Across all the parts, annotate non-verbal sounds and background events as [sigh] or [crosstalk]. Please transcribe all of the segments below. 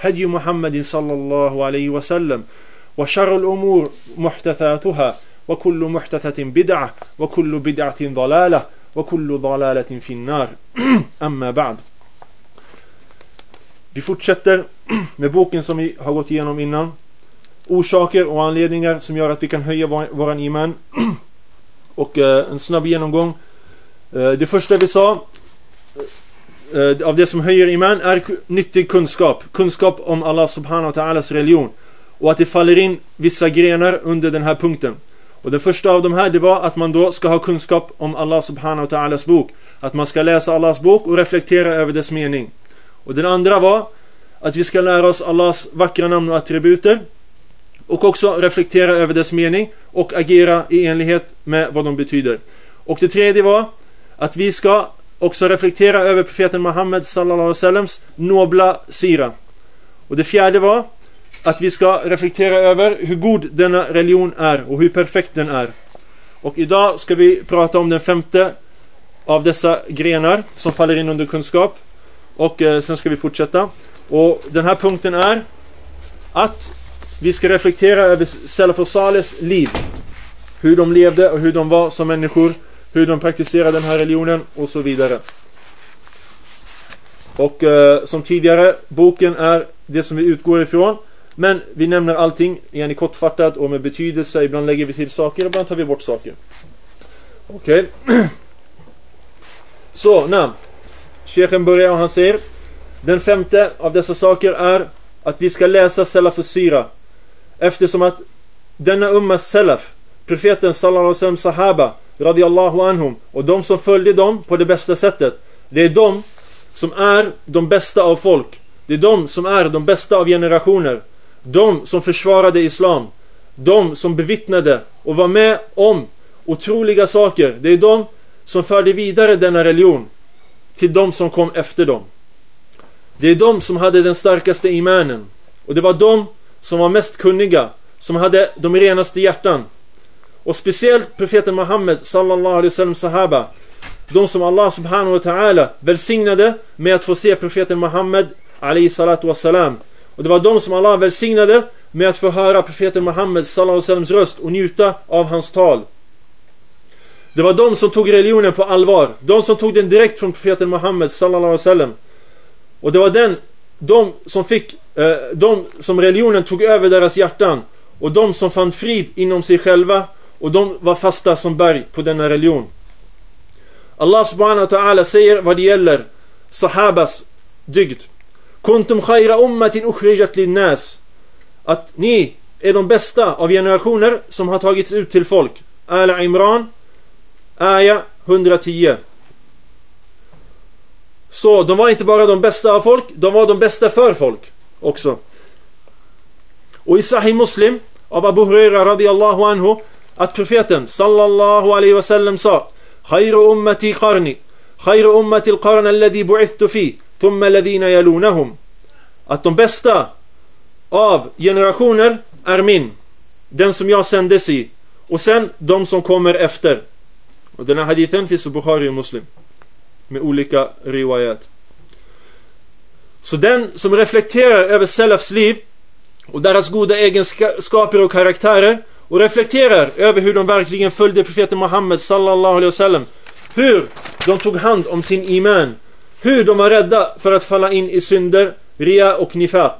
هدي محمد صلى الله عليه وسلم وشر الأمور محدثاتها وكل محدثة بدعة وكل بدعة ضلالة وكل ضلالة في النار [clears throat] أما بعد Vi fortsätter [clears throat] med boken som vi har gått igenom innan. Orsaker och anledningar som gör att vi kan höja vår, våran iman. [clears throat] Och eh, en snabb genomgång. Eh, det första vi sa eh, Eh, av det som höjer iman är nyttig kunskap. Kunskap om Allah subhanahu wa ta'alas religion. Och att det faller in vissa grenar under den här punkten. Och den första av de här det var att man då ska ha kunskap om Allah subhanahu wa ta'alas bok. Att man ska läsa Allahs bok och reflektera över dess mening. Och den andra var att vi ska lära oss Allahs vackra namn och attributer. Och också reflektera över dess mening och agera i enlighet med vad de betyder. Och det tredje var att vi ska också reflektera över profeten Muhammed sallallahu alaihi wasalams nobla sira. Och det fjärde var att vi ska reflektera över hur god denna religion är och hur perfekt den är. Och idag ska vi prata om den femte av dessa grenar som faller in under kunskap. Och eh, sen ska vi fortsätta. Och den här punkten är att vi ska reflektera över Salaf och Sales liv. Hur de levde och hur de var som människor. Hur de praktiserar den här religionen och så vidare. Och eh, som tidigare, boken är det som vi utgår ifrån. Men vi nämner allting igen kortfattat och med betydelse. Ibland lägger vi till saker, ibland tar vi bort saker. Okej. Okay. [clears throat] Så, namn. Shechen börjar och han säger Den femte av dessa saker är att vi ska läsa Salaf Sira Eftersom att denna ummas Salaf Profeten sallallahu alaihi sahaba Radiallahu anhum Och de som följde dem på det bästa sättet Det är de som är de bästa av folk Det är de som är de bästa av generationer De som försvarade Islam De som bevittnade och var med om otroliga saker Det är de som förde vidare denna religion till de som kom efter dem. Det är de som hade den starkaste imanen. Och det var de som var mest kunniga, som hade de renaste hjärtan. Och speciellt profeten Muhammed sallallahu alaihi wasallam sahaba. De som Allah subhanahu wa ta'ala välsignade med att få se profeten Muhammed alaihi salatu wasalam. Och det var de som Allah välsignade med att få höra profeten Muhammed sallallahu alaihi wasallams röst och njuta av hans tal. Det var de som tog religionen på allvar. De som tog den direkt från profeten Muhammed sallallahu alaihi wasallam. Och det var den, de som fick, eh, de som religionen tog över deras hjärtan. Och de som fann frid inom sig själva. Och de var fasta som berg på denna religion. Allah subhanahu wa ta'ala säger vad det gäller sahabas dygd. Kuntum khayra ummatin ukhrijat linnas. Att ni är de bästa av generationer som har tagits ut till folk. Ala Imran Aya 110. Så de var inte bara de bästa av folk, de var de bästa för folk också. Och i Sahih Muslim av Abu Huraira radiyallahu anhu att profeten sallallahu alaihi wasallam sa Khayru ummati qarni Khayru ummati al-qarn alladhi bu'ithtu fi thumma alladhina yalunahum Att de bästa av generationer är min den som jag sändes i och sen de som kommer efter och den här hadithen finns i Bukhari och Muslim. Med olika riwayat. Så den som reflekterar över Selafs liv och deras goda egenskaper och karaktärer och reflekterar över hur de verkligen följde profeten Muhammed sallallahu alaihi wasallam. Hur de tog hand om sin iman. Hur de var rädda för att falla in i synder, ria och nifaq.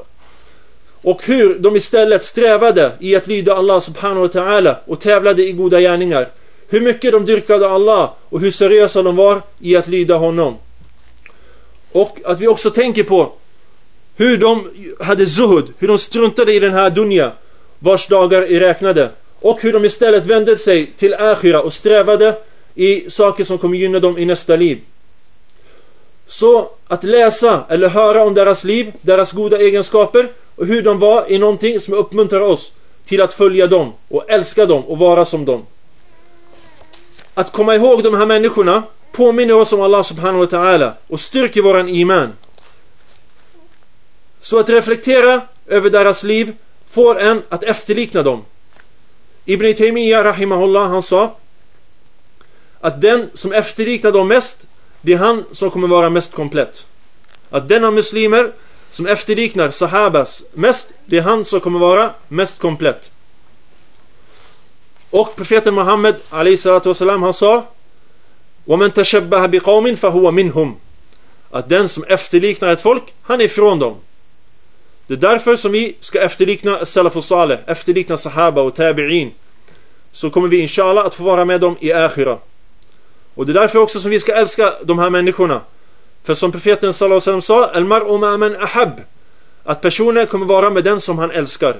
Och hur de istället strävade i att lyda Allah subhanahu wa ta'ala och tävlade i goda gärningar. Hur mycket de dyrkade Allah och hur seriösa de var i att lyda honom. Och att vi också tänker på hur de hade zuhud, hur de struntade i den här dunja vars dagar är räknade. Och hur de istället vände sig till akhira och strävade i saker som kommer gynna dem i nästa liv. Så att läsa eller höra om deras liv, deras goda egenskaper och hur de var är någonting som uppmuntrar oss till att följa dem och älska dem och vara som dem. Att komma ihåg de här människorna påminner oss om Allah subhanahu wa ta'ala och styrker våran iman. Så att reflektera över deras liv får en att efterlikna dem. Ibn Taymiyyah rahimahullah han sa att den som efterliknar dem mest det är han som kommer vara mest komplett. Att denna muslimer som efterliknar sahabas mest det är han som kommer vara mest komplett. Och profeten Muhammed والسلام, han sa وَمَنْ تَشَبَّهَ بِقَوْمٍ فَهُوَ مِنْهُمْ Att den som efterliknar ett folk, han är ifrån dem. Det är därför som vi ska efterlikna Salaf och Saleh, efterlikna Sahaba och Tabi'in. Så kommer vi inshallah att få vara med dem i Akhira. Och det är därför också som vi ska älska de här människorna. För som profeten sallallahu alaihi sa, Al-mar'u ma man ahab. Att personen kommer vara med den som han älskar.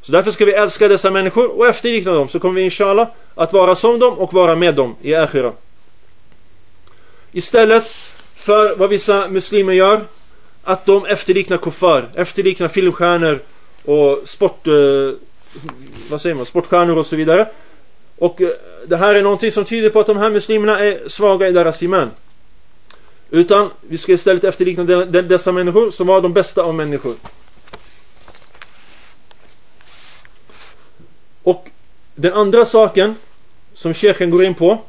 Så därför ska vi älska dessa människor och efterlikna dem. Så kommer vi inshallah att vara som dem och vara med dem i Akhira. Istället för vad vissa muslimer gör att de efterliknar kuffar, efterliknar filmstjärnor och sport, eh, vad säger man, sportstjärnor och så vidare. Och eh, det här är någonting som tyder på att de här muslimerna är svaga i deras iman. Utan vi ska istället efterlikna dessa människor som var de bästa av människor. Och den andra saken som Shechen går in på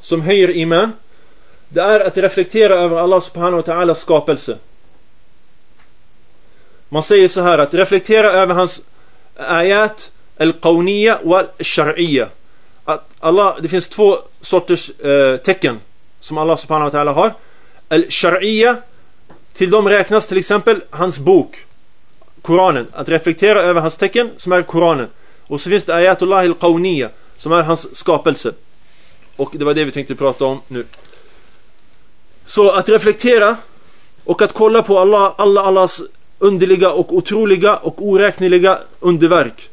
som höjer iman det är att reflektera över Allah subhanahu wa ta'alas skapelse. Man säger så här att reflektera över hans ayat al-qawniya och al-shar'iyya. Att Allah, det finns två sorters eh, tecken som Allah subhanahu wa ta'ala har. Al-shar'iyya till dem räknas till exempel hans bok Koranen. Att reflektera över hans tecken som är Koranen. Och så finns det ayatullah al-qawniya som är hans skapelse. Och det var det vi tänkte prata om nu. Så att reflektera och att kolla på Allah, alla Allahs underliga och otroliga och oräkneliga underverk.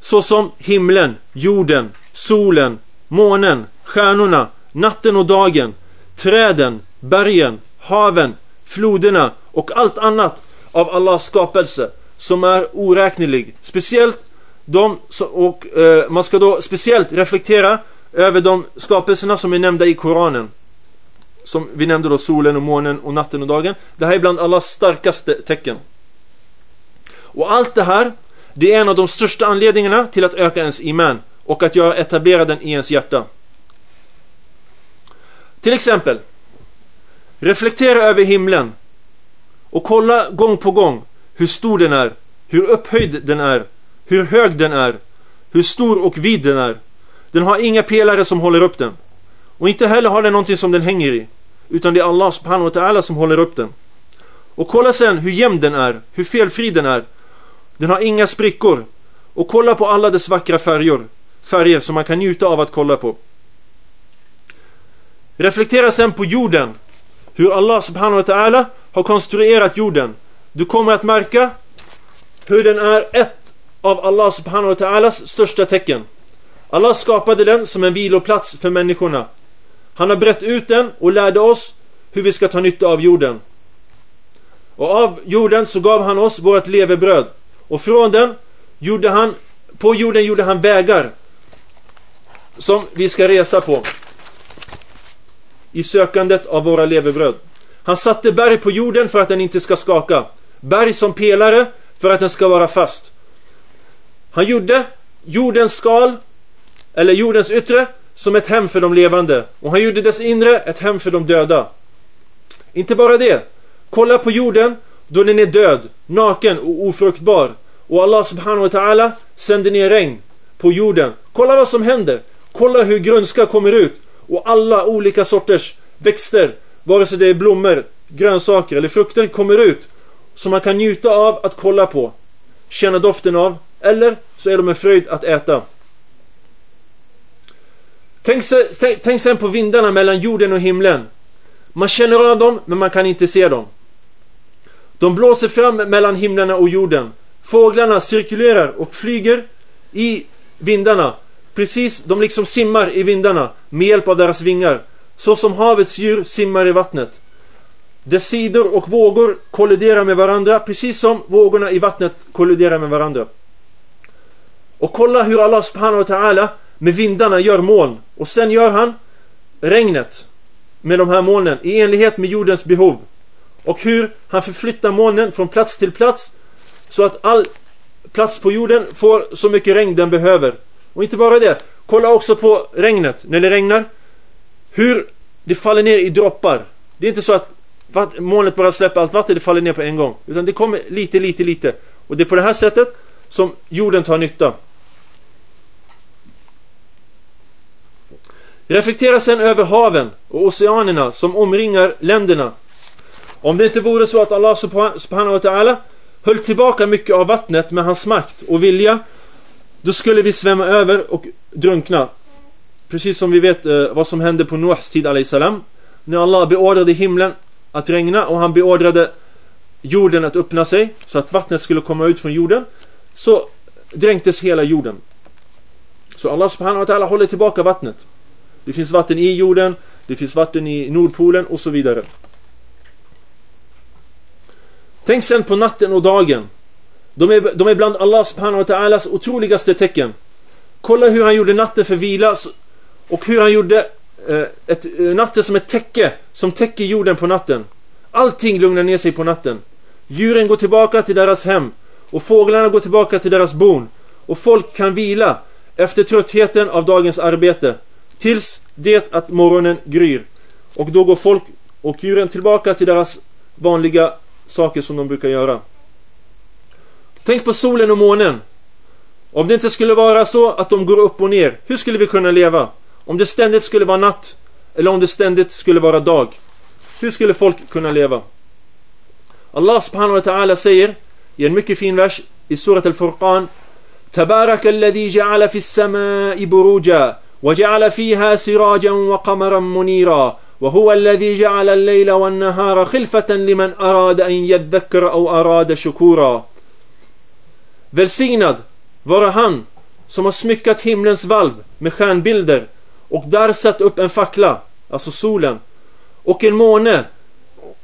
Såsom himlen, jorden, solen, månen, stjärnorna, natten och dagen, träden, bergen, haven, floderna och allt annat av Allahs skapelse som är oräknelig. Speciellt de, och eh, man ska då speciellt reflektera över de skapelserna som är nämnda i Koranen som vi nämnde då solen och månen och natten och dagen. Det här är bland Allahs starkaste tecken. Och allt det här, det är en av de största anledningarna till att öka ens iman och att göra etablera den i ens hjärta. Till exempel, reflektera över himlen och kolla gång på gång hur stor den är, hur upphöjd den är, hur hög den är, hur stor och vid den är. Den har inga pelare som håller upp den. Och inte heller har den någonting som den hänger i. Utan det är Allah subhanahu wa ta'ala som håller upp den. Och kolla sen hur jämn den är, hur felfri den är. Den har inga sprickor. Och kolla på alla dess vackra färger. Färger som man kan njuta av att kolla på. Reflektera sen på jorden. Hur Allah subhanahu wa ta'ala har konstruerat jorden. Du kommer att märka hur den är ett av Allah subhanahu wa ta'alas största tecken. Allah skapade den som en viloplats för människorna. Han har brett ut den och lärde oss hur vi ska ta nytta av jorden. Och av jorden så gav han oss vårt levebröd. Och från den gjorde han, på jorden gjorde han vägar som vi ska resa på. I sökandet av våra levebröd. Han satte berg på jorden för att den inte ska skaka. Berg som pelare för att den ska vara fast. Han gjorde jordens skal, eller jordens yttre, som ett hem för de levande och han gjorde dess inre ett hem för de döda. Inte bara det. Kolla på jorden då den är död, naken och ofruktbar och Allah subhanahu wa ta'ala sänder ner regn på jorden. Kolla vad som händer. Kolla hur grönska kommer ut och alla olika sorters växter, vare sig det är blommor, grönsaker eller frukter kommer ut som man kan njuta av att kolla på, känna doften av, eller så är de en fröjd att äta. Tänk, tänk, tänk sen på vindarna mellan jorden och himlen. Man känner av dem, men man kan inte se dem. De blåser fram mellan himlarna och jorden. Fåglarna cirkulerar och flyger i vindarna. Precis, de liksom simmar i vindarna med hjälp av deras vingar. Så som havets djur simmar i vattnet. Dess sidor och vågor kolliderar med varandra precis som vågorna i vattnet kolliderar med varandra. Och kolla hur Allah subhanahu wa ta'ala med vindarna gör moln. Och sen gör han regnet med de här molnen i enlighet med jordens behov. Och hur han förflyttar molnen från plats till plats så att all plats på jorden får så mycket regn den behöver. Och inte bara det. Kolla också på regnet när det regnar. Hur det faller ner i droppar. Det är inte så att molnet bara släpper allt vatten, det faller ner på en gång. Utan det kommer lite, lite, lite. Och det är på det här sättet som jorden tar nytta. Reflektera sen över haven och oceanerna som omringar länderna. Om det inte vore så att Allah subhanahu wa ta'ala höll tillbaka mycket av vattnet med hans makt och vilja då skulle vi svämma över och drunkna. Precis som vi vet eh, vad som hände på Noahs tid salam När Allah beordrade himlen att regna och han beordrade jorden att öppna sig så att vattnet skulle komma ut från jorden så dränktes hela jorden. Så Allah subhanahu wa ta'ala håller tillbaka vattnet. Det finns vatten i jorden, det finns vatten i Nordpolen och så vidare. Tänk sen på natten och dagen. De är, de är bland Allahs subhanahu wa ta'alas otroligaste tecken. Kolla hur han gjorde natten för vila och hur han gjorde eh, ett, eh, natten som ett täcke som täcker jorden på natten. Allting lugnar ner sig på natten. Djuren går tillbaka till deras hem och fåglarna går tillbaka till deras bon och folk kan vila efter tröttheten av dagens arbete tills det att morgonen gryr. Och då går folk och djuren tillbaka till deras vanliga saker som de brukar göra. Tänk på solen och månen. Om det inte skulle vara så att de går upp och ner, hur skulle vi kunna leva? Om det ständigt skulle vara natt eller om det ständigt skulle vara dag. Hur skulle folk kunna leva? Allah subhanahu wa ta'ala säger i en mycket fin vers i surat al-Furqan Tabaraka alladhi ja'ala fis samai buruja وجعل فيها سراجا وقمرا منيرا وهو الذي جعل الليل والنهار خلفة لمن أراد أن يذكر أو أراد شكورا Välsignad vara han som har smyckat himlens valv med stjärnbilder och där satt upp en fackla, alltså solen, och en måne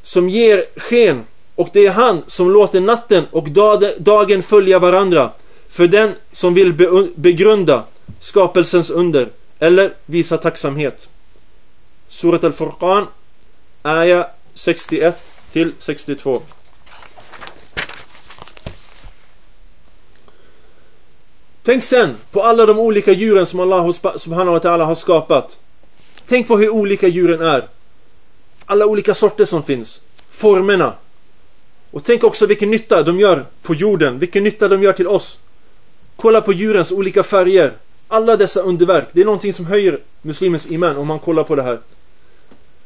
som ger sken och det är han som låter natten och dagen följa varandra för den som vill begrunda skapelsens under eller visa tacksamhet. Surat al-Furqan, Aya 61 till 62. Tänk sen på alla de olika djuren som Allah subhanahu wa ta'ala har skapat. Tänk på hur olika djuren är. Alla olika sorter som finns. Formerna. Och tänk också vilken nytta de gör på jorden. Vilken nytta de gör till oss. Kolla på djurens olika färger. Alla dessa underverk. Det är någonting som höjer muslimens iman om man kollar på det här.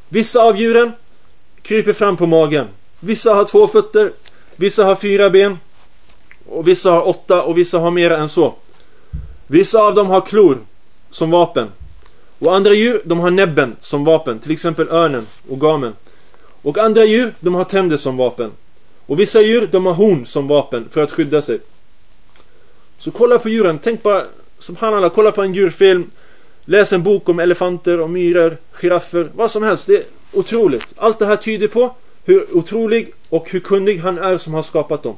Vissa av djuren kryper fram på magen. Vissa har två fötter. Vissa har fyra ben. Och vissa har åtta och vissa har mer än så. Vissa av dem har klor som vapen. Och andra djur, de har näbben som vapen. Till exempel örnen och gamen. Och andra djur, de har tänder som vapen. Och vissa djur, de har horn som vapen för att skydda sig. Så kolla på djuren. Tänk bara, subhanallah, kolla på en djurfilm. Läs en bok om elefanter och myror, giraffer, vad som helst. Det är otroligt. Allt det här tyder på hur otrolig och hur kunnig han är som har skapat dem.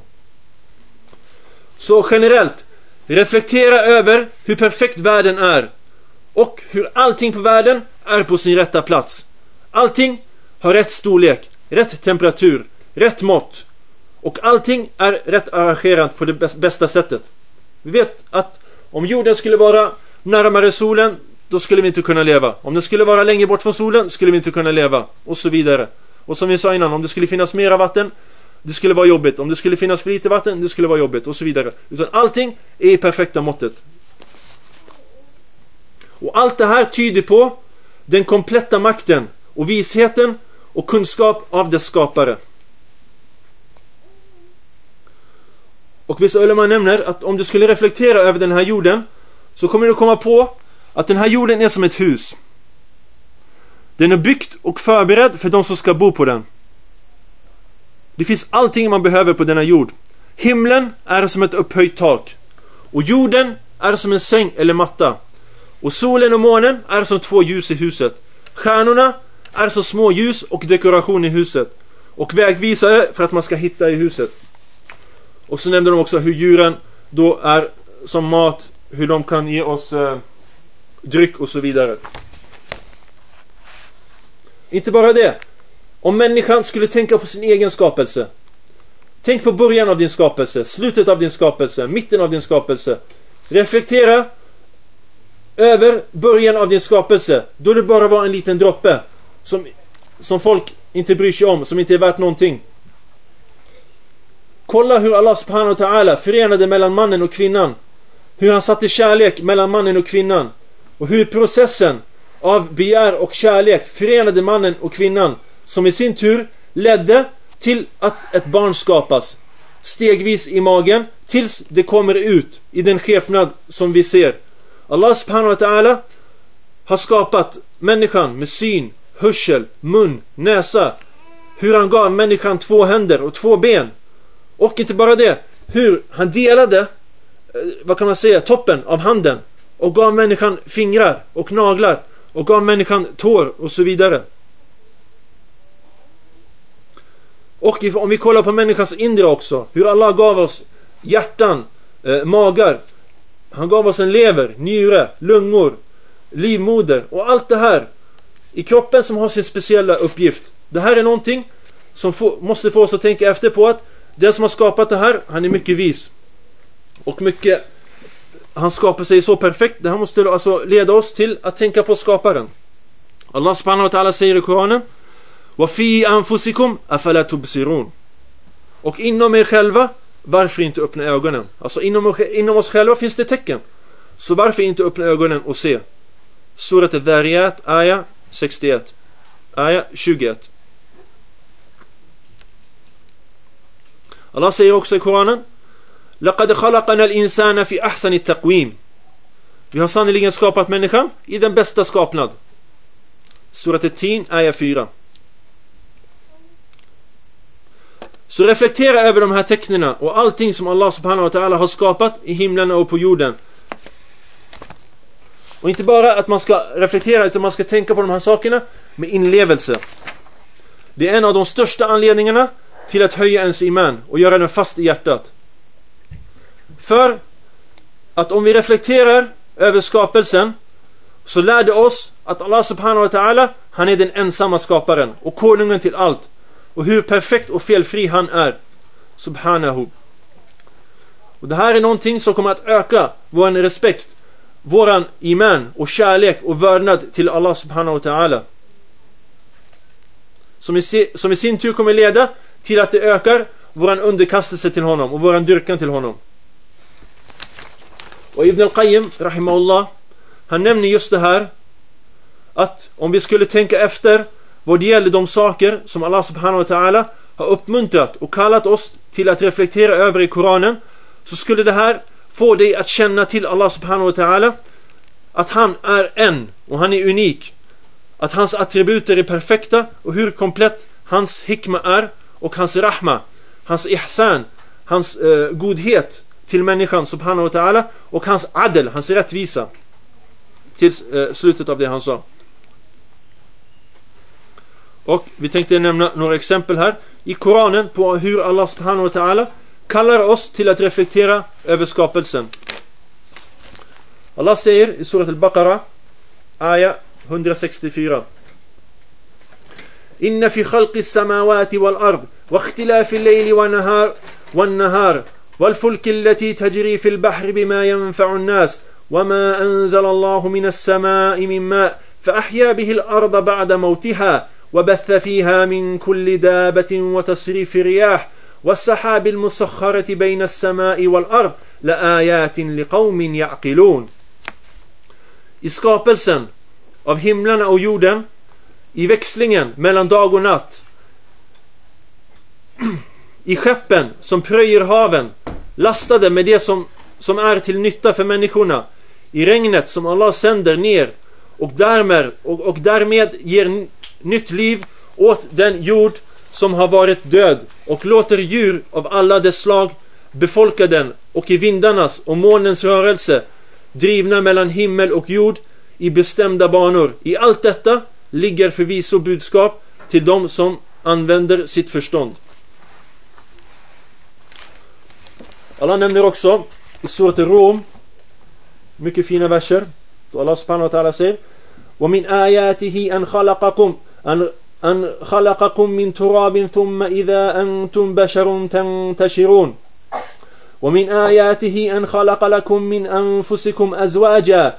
Så generellt, reflektera över hur perfekt världen är. Och hur allting på världen är på sin rätta plats. Allting har rätt storlek, rätt temperatur, rätt mått. Och allting är rätt arrangerat på det bästa sättet. Vi vet att om jorden skulle vara närmare solen, då skulle vi inte kunna leva. Om den skulle vara längre bort från solen, skulle vi inte kunna leva. Och så vidare. Och som vi sa innan, om det skulle finnas mera vatten, det skulle vara jobbigt. Om det skulle finnas för lite vatten, det skulle vara jobbigt. Och så vidare. Utan allting är i perfekta måttet. Och allt det här tyder på den kompletta makten och visheten och kunskap av dess skapare. Och vissa ulema nämner att om du skulle reflektera över den här jorden så kommer du komma på att den här jorden är som ett hus. Den är byggt och förberedd för de som ska bo på den. Det finns allting man behöver på denna jord. Himlen är som ett upphöjt tak. Och jorden är som en säng eller matta. Och solen och månen är som två ljus i huset. Stjärnorna är som små ljus och dekoration i huset. Och vägvisare för att man ska hitta i huset. Och så nämnde de också hur djuren då är som mat, hur de kan ge oss eh, dryck och så vidare. Inte bara det. Om människan skulle tänka på sin egen skapelse. Tänk på början av din skapelse, slutet av din skapelse, mitten av din skapelse. Reflektera över början av din skapelse, då det bara var en liten droppe som, som folk inte bryr sig om, som inte är värt någonting. Kolla hur Allah subhanahu wa ta'ala förenade mellan mannen och kvinnan. Hur han satte kärlek mellan mannen och kvinnan. Och hur processen av begär och kärlek förenade mannen och kvinnan som i sin tur ledde till att ett barn skapas. Stegvis i magen tills det kommer ut i den skepnad som vi ser. Allah subhanahu wa ta'ala har skapat människan med syn, hörsel, mun, näsa. Hur han gav människan två händer och två ben. Och inte bara det, hur han delade, eh, vad kan man säga, toppen av handen och gav människan fingrar och naglar och gav människan tår och så vidare. Och om vi kollar på människans inre också, hur Allah gav oss hjärtan, eh, magar. Han gav oss en lever, njure, lungor, livmoder och allt det här i kroppen som har sin speciella uppgift. Det här är någonting som få, måste få oss att tänka efter på att den som har skapat det här, han är mycket vis. Och mycket han skapar sig så perfekt. Det här måste alltså leda oss till att tänka på skaparen. Allah subhanahu wa ta'ala säger i Koranen وَفِي أَنفُسِكُمْ أَفَلَا تُبْصِرُونَ Och inom er själva, varför inte öppna ögonen? Alltså inom, inom oss själva finns det tecken. Så varför inte öppna ögonen och se? Surat al-Dhariyat, Aya 61. Aya 21. Allah säger också i Koranen لقد خلقنا الإنسان في أحسن التقويم Vi har sannoliken skapat människan i den bästa skapnad. Surat Tin, ayah 4. Så reflektera över de här tecknen och allting som Allah subhanahu wa ta'ala har skapat i himlen och på jorden. Och inte bara att man ska reflektera utan man ska tänka på de här sakerna med inlevelse. Det är en av de största anledningarna till att höja ens iman och göra den fast i hjärtat. För att om vi reflekterar över skapelsen så lär det oss att Allah subhanahu wa ta'ala han är den ensamma skaparen och konungen till allt. Och hur perfekt och felfri han är. Subhanahu. Och det här är någonting som kommer att öka vår respekt, våran iman och kärlek och vördnad till Allah subhanahu wa ta'ala. Som, som i sin tur kommer leda till att det ökar våran underkastelse till honom och våran dyrkan till honom. Och Ibn al-Qayyim, rahimahullah, han nämner just det här att om vi skulle tänka efter vad det gäller de saker som Allah subhanahu wa ta'ala har uppmuntrat och kallat oss till att reflektera över i Koranen så skulle det här få dig att känna till Allah subhanahu wa ta'ala att han är en och han är unik att hans attributer är perfekta och hur komplett hans hikma är och hans rahma hans ihsan hans eh, godhet till människan subhanahu wa ta'ala och hans adel, hans rättvisa till eh, slutet av det han sa. Och vi tänkte nämna några exempel här i Koranen på hur Allah subhanahu wa ta'ala kallar oss till att reflektera över skapelsen. Allah säger i surat al-Baqarah ayah 164 Wal ard wa ikhtilafi al-layli wa nahar wan nahar والفلك التي تجري في البحر بما ينفع الناس وما أنزل الله من السماء من ماء فأحيا به الأرض بعد موتها وبث فيها من كل دابة وتصريف رياح والسحاب المسخرة بين السماء والأرض لآيات لقوم يعقلون. I skapelsen av himlarna och jorden i växlingen mellan dag och natt i skeppen som pröjer haven lastade med det som, som är till nytta för människorna i regnet som Allah sänder ner och därmed, och, och därmed ger nytt liv åt den jord som har varit död och låter djur av alla dess slag befolka den och i vindarnas och månens rörelse drivna mellan himmel och jord i bestämda banor. I allt detta ligger förvisso budskap till de som använder sitt förstånd. Allah nämner också i surat Rom mycket fina verser. Då Allah subhanahu wa ta'ala säger ومن آياته أن خلقكم أن أن خلقكم من تراب ثم إذا أنتم بشر تنتشرون ومن آياته أن خلق لكم من أنفسكم أزواجا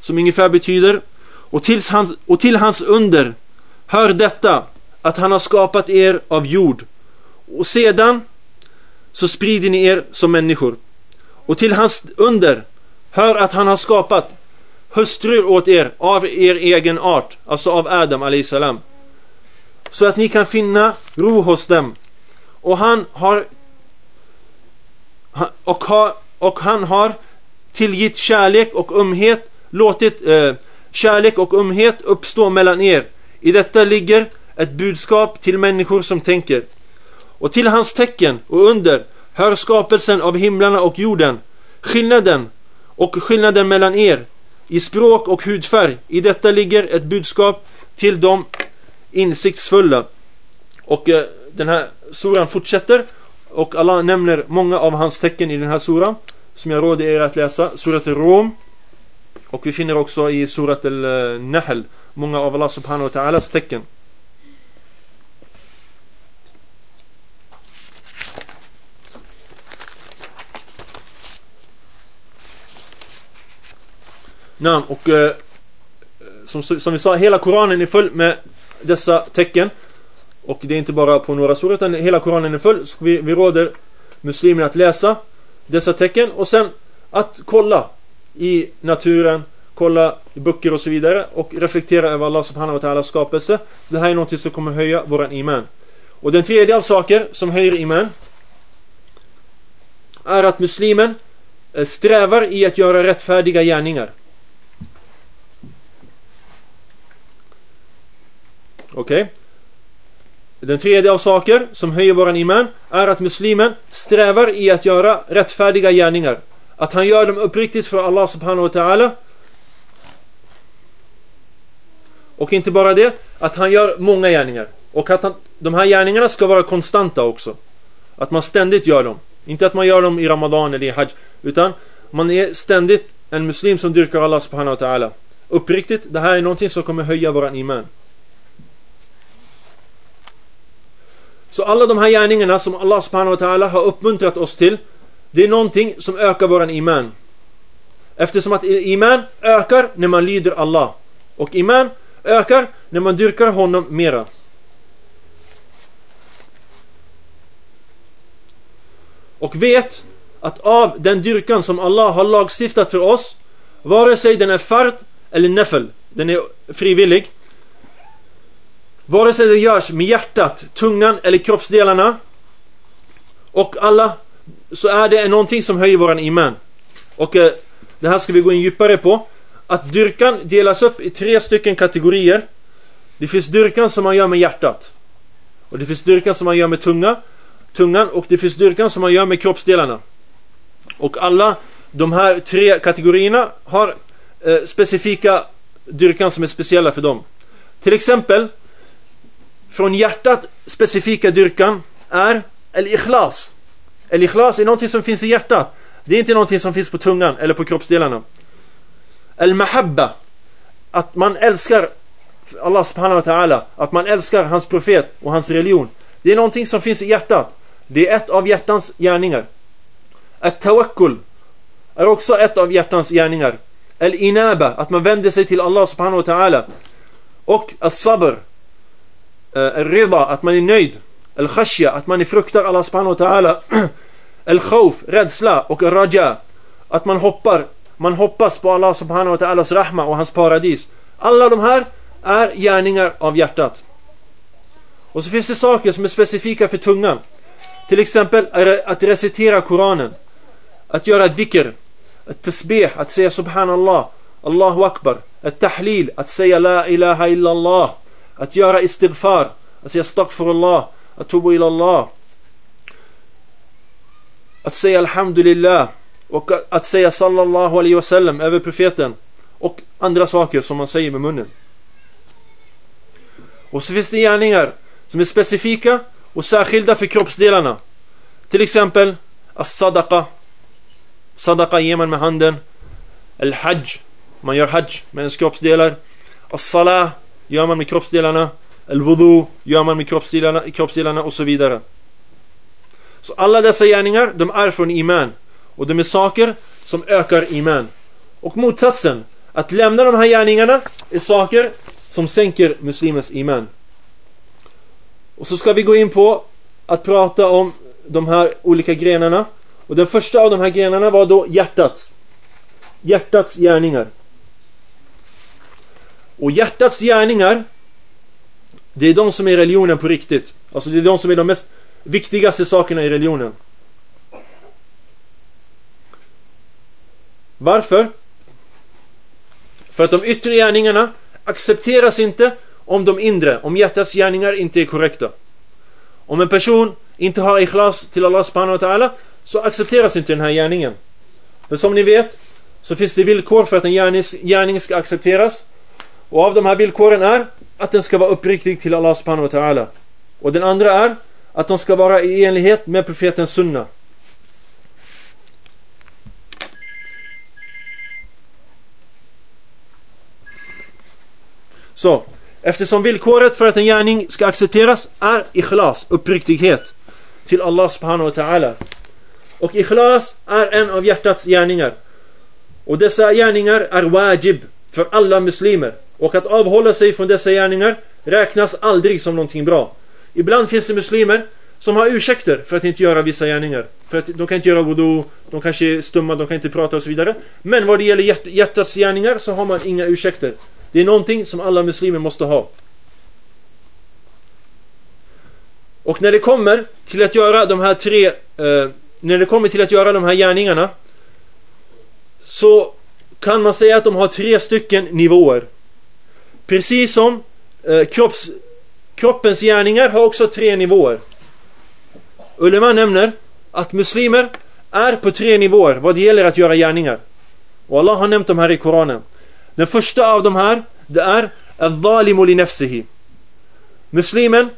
Som ungefär betyder och, tills hans, och till hans under hör detta att han har skapat er av jord och sedan så sprider ni er som människor. Och till hans under hör att han har skapat hustrur åt er av er egen art, alltså av Adam salam. Så att ni kan finna ro hos dem. Och han har och, ha, och han har tillgitt kärlek och umhet, låtit eh, kärlek och umhet uppstå mellan er. I detta ligger ett budskap till människor som tänker. Och till hans tecken och under hör skapelsen av himlarna och jorden, skillnaden och skillnaden mellan er i språk och hudfärg. I detta ligger ett budskap till de insiktsfulla. Och eh, den här suran fortsätter och Allah nämner många av hans tecken i den här suran som jag råder er att läsa. Surat Rom och vi finner också i surat al-Nahl många av Allah subhanahu wa ta'alas tecken. Namn och eh, som, som vi sa, hela Koranen är full med dessa tecken. Och det är inte bara på några suror utan hela Koranen är full. Så vi, vi råder muslimerna att läsa dessa tecken och sen att kolla i naturen, kolla i böcker och så vidare och reflektera över Allah subhanahu wa ta'ala skapelse. Det här är något som kommer höja våran iman. Och den tredje av saker som höjer iman är att muslimen eh, strävar i att göra rättfärdiga gärningar. Okej? Okay? Den tredje av saker som höjer våran iman är att muslimen strävar i att göra rättfärdiga gärningar. Att han gör dem uppriktigt för Allah subhanahu wa ta'ala. Och inte bara det, att han gör många gärningar. Och att han, de här gärningarna ska vara konstanta också. Att man ständigt gör dem. Inte att man gör dem i Ramadan eller i Hajj. Utan man är ständigt en muslim som dyrkar Allah subhanahu wa ta'ala. Uppriktigt, det här är någonting som kommer höja våran iman. Så alla de här gärningarna som Allah subhanahu wa ta'ala har uppmuntrat oss till det är någonting som ökar våran iman. Eftersom att iman ökar när man lyder Allah. Och iman ökar när man dyrkar honom mera. Och vet att av den dyrkan som Allah har lagstiftat för oss Vare sig den är fard eller nefel Den är frivillig Vare sig det görs med hjärtat, tungan eller kroppsdelarna och alla så är det någonting som höjer våran iman. Och eh, det här ska vi gå in djupare på. Att dyrkan delas upp i tre stycken kategorier. Det finns dyrkan som man gör med hjärtat. Och det finns dyrkan som man gör med tunga, tungan och det finns dyrkan som man gör med kroppsdelarna. Och alla de här tre kategorierna har eh, specifika dyrkan som är speciella för dem. Till exempel från hjärtat specifika dyrkan är el-ikhlas. El-ikhlas är någonting som finns i hjärtat. Det är inte någonting som finns på tungan eller på kroppsdelarna. El-mahabba. Att man älskar Allah subhanahu wa ta'ala. Att man älskar hans profet och hans religion. Det är någonting som finns i hjärtat. Det är ett av hjärtans gärningar. Ett tawakkul. är också ett av hjärtans gärningar. Al-inaba, att man vänder sig till Allah subhanahu wa ta'ala. Och as-sabr, eh, al-rida, att man är nöjd. Al-khashya, att man fruktar Allah subhanahu wa ta'ala. [clears throat] Al-khawf, rädsla. Och Raja, att man hoppar. Man hoppas på Allah subhanahu wa ta'alas rahma och hans paradis. Alla de här är gärningar av hjärtat. Och så finns det saker som är specifika för tungan. Till exempel att recitera Koranen. Att göra dhikr. Att tasbih, att säga subhanallah. Allahu akbar. Att tahlil, att säga la ilaha illallah. Att göra istighfar. Att säga astaghfirullah. Att tubu ilallah. Att säga alhamdulillah. Och att säga sallallahu alaihi wasallam över profeten. Och andra saker som man säger med munnen. Och så finns det gärningar som är specifika och särskilda för kroppsdelarna. Till exempel as-sadaqa. Sadaqa ger man med handen. Al-hajj. Man gör hajj med ens kroppsdelar. As-salah gör man med kroppsdelarna. Al-wudu gör man med kroppsdelarna, kroppsdelarna och så vidare. Så alla dessa gärningar, de är från iman. Och de är saker som ökar iman. Och motsatsen, att lämna de här gärningarna är saker som sänker muslimens iman. Och så ska vi gå in på att prata om de här olika grenarna. Och den första av de här grenarna var då hjärtats. Hjärtats gärningar. Och hjärtats gärningar det är de som är religionen på riktigt. Alltså det är de som är de mest viktigaste sakerna i religionen. Varför? För att de yttre gärningarna accepteras inte om de inre, om hjärtats gärningar inte är korrekta. Om en person inte har ikhlas till Allah subhanahu wa ta'ala så accepteras inte den här gärningen. För som ni vet så finns det villkor för att en gärning ska accepteras. Och av de här villkoren är att den ska vara uppriktig till Allah subhanahu wa ta'ala. Och den andra är att de ska vara i enlighet med profetens sunna. Så, eftersom villkoret för att en gärning ska accepteras är ikhlas, uppriktighet till Allah subhanahu wa ta'ala. Och ikhlas är en av hjärtats gärningar. Och dessa gärningar är wajib för alla muslimer. Och att avhålla sig från dessa gärningar räknas aldrig som någonting bra. Ibland finns det muslimer som har ursäkter för att inte göra vissa gärningar. För att de kan inte göra wudu, de kanske är stumma, de kan inte prata och så vidare. Men vad det gäller hjärtats gärningar så har man inga ursäkter. Det är någonting som alla muslimer måste ha. Och när det kommer till att göra de här tre eh, när det kommer till att göra de här gärningarna så kan man säga att de har tre stycken nivåer. Precis som eh, kropps, kroppens gärningar har också tre nivåer. Ulema nämner att muslimer är på tre nivåer vad det gäller att göra gärningar. Och Allah har nämnt de här i Koranen. Den första av de här, det är al-zalimu li. Muslimen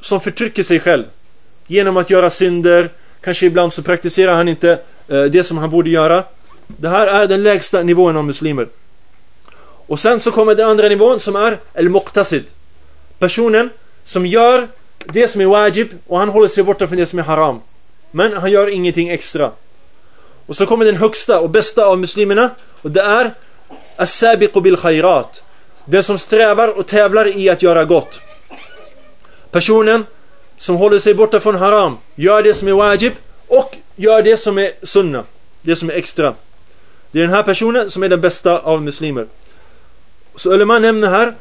som förtrycker sig själv genom att göra synder. Kanske ibland så praktiserar han inte eh, det som han borde göra. Det här är den lägsta nivån av muslimer. Och sen så kommer den andra nivån som är al-muqtasid. Personen som gör det som är wajib och han håller sig borta från det som är haram. Men han gör ingenting extra. Och så kommer den högsta och bästa av muslimerna och det är as-sabiqu bil khairat. Den som strävar och tävlar i att göra gott. Personen som håller sig borta från haram, gör det som är wajib och gör det som är sunna. Det som är extra. Det är den här personen som är den bästa av muslimer. Så Öleman nämner här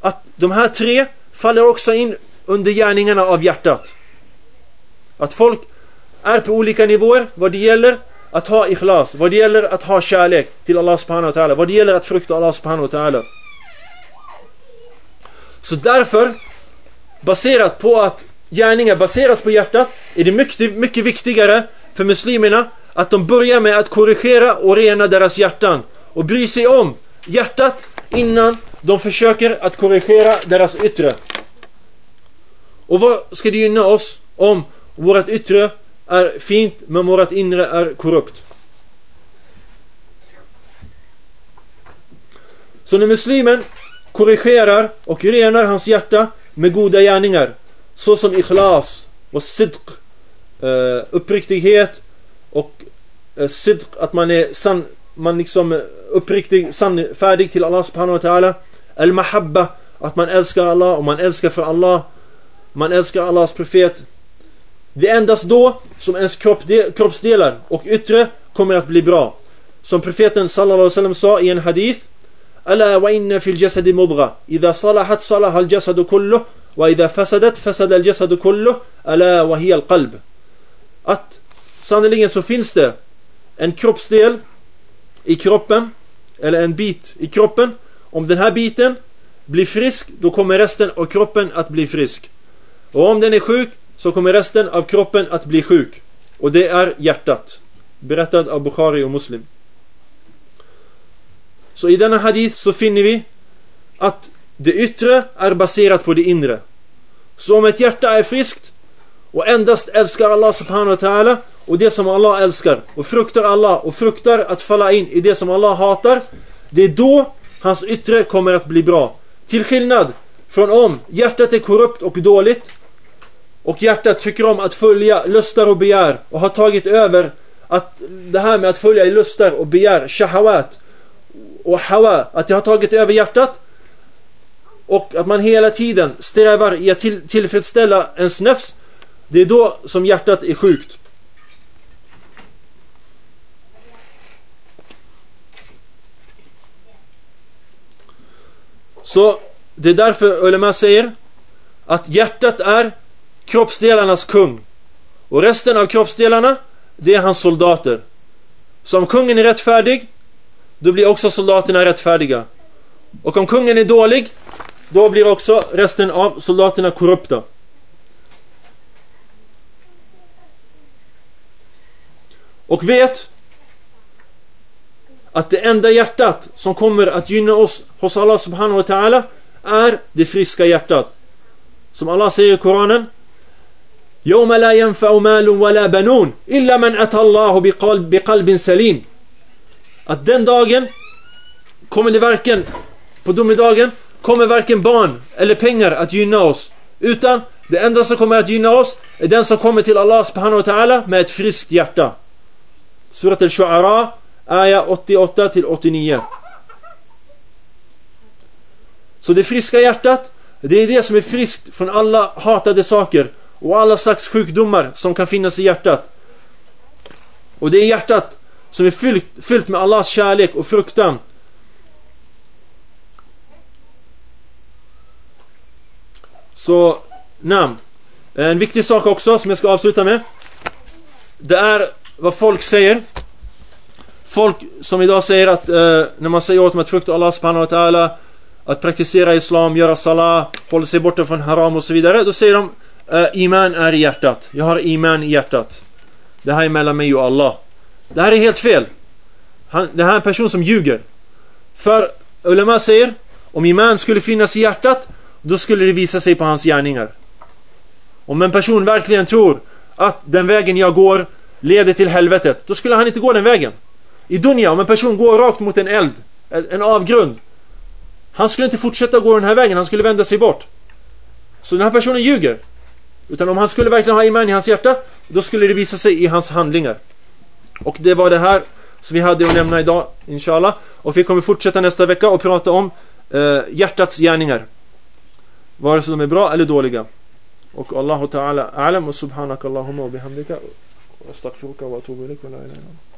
att de här tre faller också in under gärningarna av hjärtat. Att folk är på olika nivåer vad det gäller att ha ikhlas, vad det gäller att ha kärlek till Allah subhanahu wa ta'ala, vad det gäller att frukta Allah subhanahu wa ta'ala. Så därför, baserat på att gärningar baseras på hjärtat, är det mycket, mycket viktigare för muslimerna att de börjar med att korrigera och rena deras hjärtan och bry sig om hjärtat innan de försöker att korrigera deras yttre. Och vad ska det gynna oss om vårt yttre är fint men vårt inre är korrupt? Så när muslimen korrigerar och renar hans hjärta med goda gärningar såsom ikhlas och sidq, eh, uppriktighet och eh, sidq, att man är sann, man liksom eh, uppriktig, sannfärdig till Allah subhanahu wa ta'ala. Al-mahabba, att man älskar Allah och man älskar för Allah. Man älskar Allahs profet. Det är endast då som ens kroppsdelar och yttre kommer att bli bra. Som profeten sallallahu alaihi wasallam sa i en hadith. Alla wa inna fil jasadi mudgha. Idha salahat salaha al jasadu kulluh. Wa idha fasadat fasada al jasadu kulluh. Alla wa hiya al qalb. Att sannoliken så finns det en kroppsdel i kroppen. Eller en bit i kroppen. Om den här biten blir frisk, då kommer resten av kroppen att bli frisk. Och om den är sjuk så kommer resten av kroppen att bli sjuk. Och det är hjärtat. Berättad av Bukhari och Muslim. Så i denna hadith så finner vi att det yttre är baserat på det inre. Så om ett hjärta är friskt och endast älskar Allah subhanahu wa ta'ala och det som Allah älskar. Och fruktar Allah. Och fruktar att falla in i det som Allah hatar. Det är då hans yttre kommer att bli bra. Till skillnad från om hjärtat är korrupt och dåligt. Och hjärtat tycker om att följa lustar och begär. Och har tagit över att det här med att följa i lustar och begär, shahawat. Och hawa, att det har tagit över hjärtat. Och att man hela tiden strävar i att till, tillfredsställa ens nefs det är då som hjärtat är sjukt. Så det är därför Ulema säger att hjärtat är kroppsdelarnas kung. Och resten av kroppsdelarna, det är hans soldater. Så om kungen är rättfärdig, då blir också soldaterna rättfärdiga. Och om kungen är dålig, då blir också resten av soldaterna korrupta. Och vet att det enda hjärtat som kommer att gynna oss hos Allah subhanahu wa ta'ala är det friska hjärtat. Som Allah säger i Koranen يوم لا ينفع مال ولا بنون إلا من أتى الله بقلب, بقلب سليم att den dagen kommer det varken på domedagen kommer varken barn eller pengar att gynna oss utan det enda som kommer att gynna oss är den som kommer till Allah subhanahu wa ta'ala med ett friskt hjärta Surat al-Shu'ara Aya 88 till 89 Så det friska hjärtat Det är det som är friskt från alla hatade saker och alla slags sjukdomar som kan finnas i hjärtat. Och det är hjärtat som är fyllt, fyllt med Allahs kärlek och fruktan. Så, namn. En viktig sak också som jag ska avsluta med. Det är vad folk säger. Folk som idag säger att eh, när man säger åt dem att frukta Allah subhanahu wa ta'ala att praktisera islam, göra salah, hålla sig borta från haram och så vidare. Då säger de eh, iman är i hjärtat. Jag har iman i hjärtat. Det här är mellan mig och Allah. Det här är helt fel. Han, det här är en person som ljuger. För ulema säger, om iman skulle finnas i hjärtat, då skulle det visa sig på hans gärningar. Om en person verkligen tror att den vägen jag går leder till helvetet, då skulle han inte gå den vägen. I Dunja, om en person går rakt mot en eld, en avgrund, han skulle inte fortsätta gå den här vägen, han skulle vända sig bort. Så den här personen ljuger. Utan om han skulle verkligen ha iman i hans hjärta, då skulle det visa sig i hans handlingar. Och det var det här som vi hade att nämna idag, inshallah. Och vi kommer fortsätta nästa vecka och prata om eh, hjärtats gärningar. Vare sig de är bra eller dåliga. Och Allahu Ta'ala a'lam och subhanakallahumma och bihamdika. Astaghfiruka wa atubu ilaik wa la ilaha